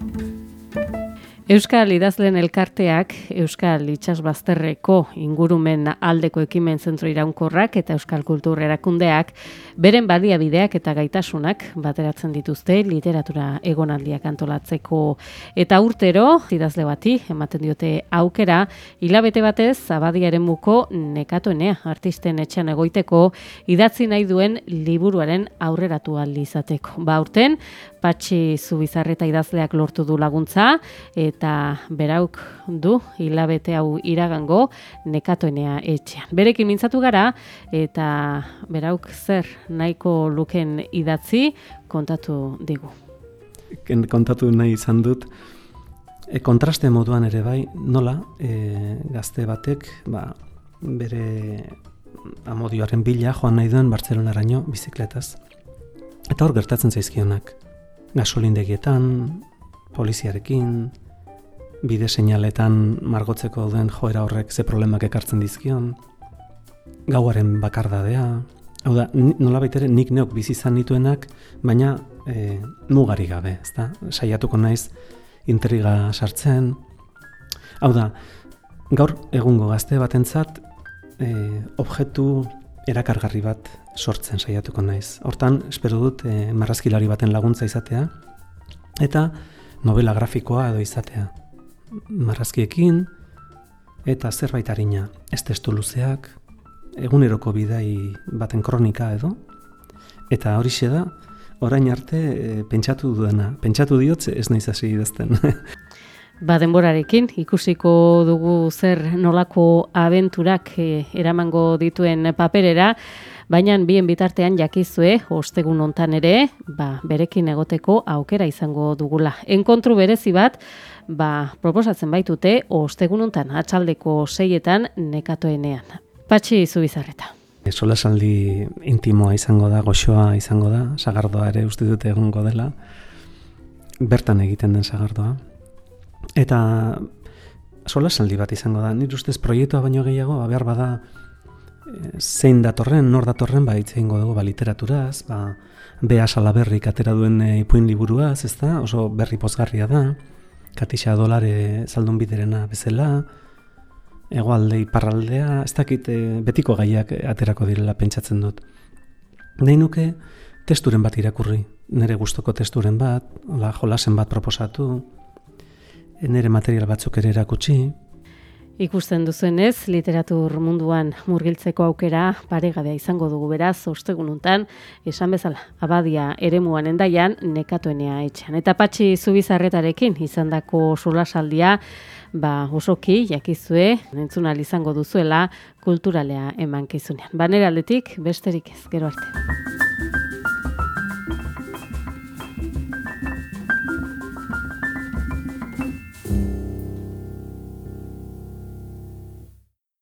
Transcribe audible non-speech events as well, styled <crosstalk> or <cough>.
Thank you. Euskal Idazlen Elkarteak, Euskal Itxasbazterreko ingurumen aldeko ekimen zentro iraunkorrak eta Euskal Kultur erakundeak beren baliabideak eta gaitasunak bateratzen dituzte literatura egonaldiak antolatzeko eta urtero idazle bati ematen diote aukera hilabete batez abadiaren muko nekatoenea artisten etxan egoiteko idatzi nahi duen liburuaren aurreratu izateko. Ba urten, Patxi Zubizarreta idazleak lortu du laguntza eta berauk du hilabete hau iragango nekatoenea etxean. Berekin mintzatu gara eta berauk zer nahiko luken idatzi kontatu digu. Kontatu nahi izan dut, e, kontraste moduan ere bai, nola e, gazte batek ba, bere amodioaren bila joan nahi duen Bartzelonaraino bizikletaz. Eta hor gertatzen zaizkionak gasolindegietan, poliziarekin, bide seinaletan margotzeko duen joera horrek ze problemak ekartzen dizkion, gauaren bakardadea, hau da, nola baitere nik neok bizi izan nituenak, baina e, mugari gabe, ezta? Saiatuko naiz intriga sartzen. Hau da, gaur egungo gazte batentzat e, objektu erakargarri bat sortzen saiatuko naiz. Hortan, espero dut e, marrazkilari baten laguntza izatea eta novela grafikoa edo izatea. Marrazkiekin eta zerbait harina, ez testu luzeak, eguneroko bidai baten kronika edo, eta hori da, orain arte e, pentsatu duena, pentsatu diot ez naiz hasi idazten. <laughs> Ba, denborarekin ikusiko dugu zer nolako abenturak eh, eramango dituen paperera, baina bien bitartean jakizue, ostegun hontan ere, ba, berekin egoteko aukera izango dugula. Enkontru berezi bat, ba, proposatzen baitute, ostegun hontan atxaldeko seietan nekatoenean. Patxi zubizarreta. Sola saldi intimoa izango da, goxoa izango da, sagardoa ere uste dute egongo dela, bertan egiten den sagardoa. Eta sola saldi bat izango da, nire ustez proiektua baino gehiago, ba, behar bada eh, zein datorren, nor datorren, ba, itzein dugu, ba, literaturaz, ba, bea salaberrik atera duen e, ipuin liburuaz, ez da, oso berri pozgarria da, katixa dolare zaldun biderena bezala, egoalde iparraldea, ez dakit e, betiko gaiak aterako direla pentsatzen dut. Nahi nuke testuren bat irakurri, nire gustoko testuren bat, ola, jolasen bat proposatu, nire material batzuk ere erakutsi. Ikusten duzuenez, literatur munduan murgiltzeko aukera paregabea izango dugu beraz, ostegununtan, esan bezala, abadia eremuan endaian, nekatuenea etxean. Eta patxi zubizarretarekin izan dako solasaldia, ba, osoki, jakizue, entzunal izango duzuela, kulturalea eman kizunean. Banera aldetik, besterik ez, gero arte.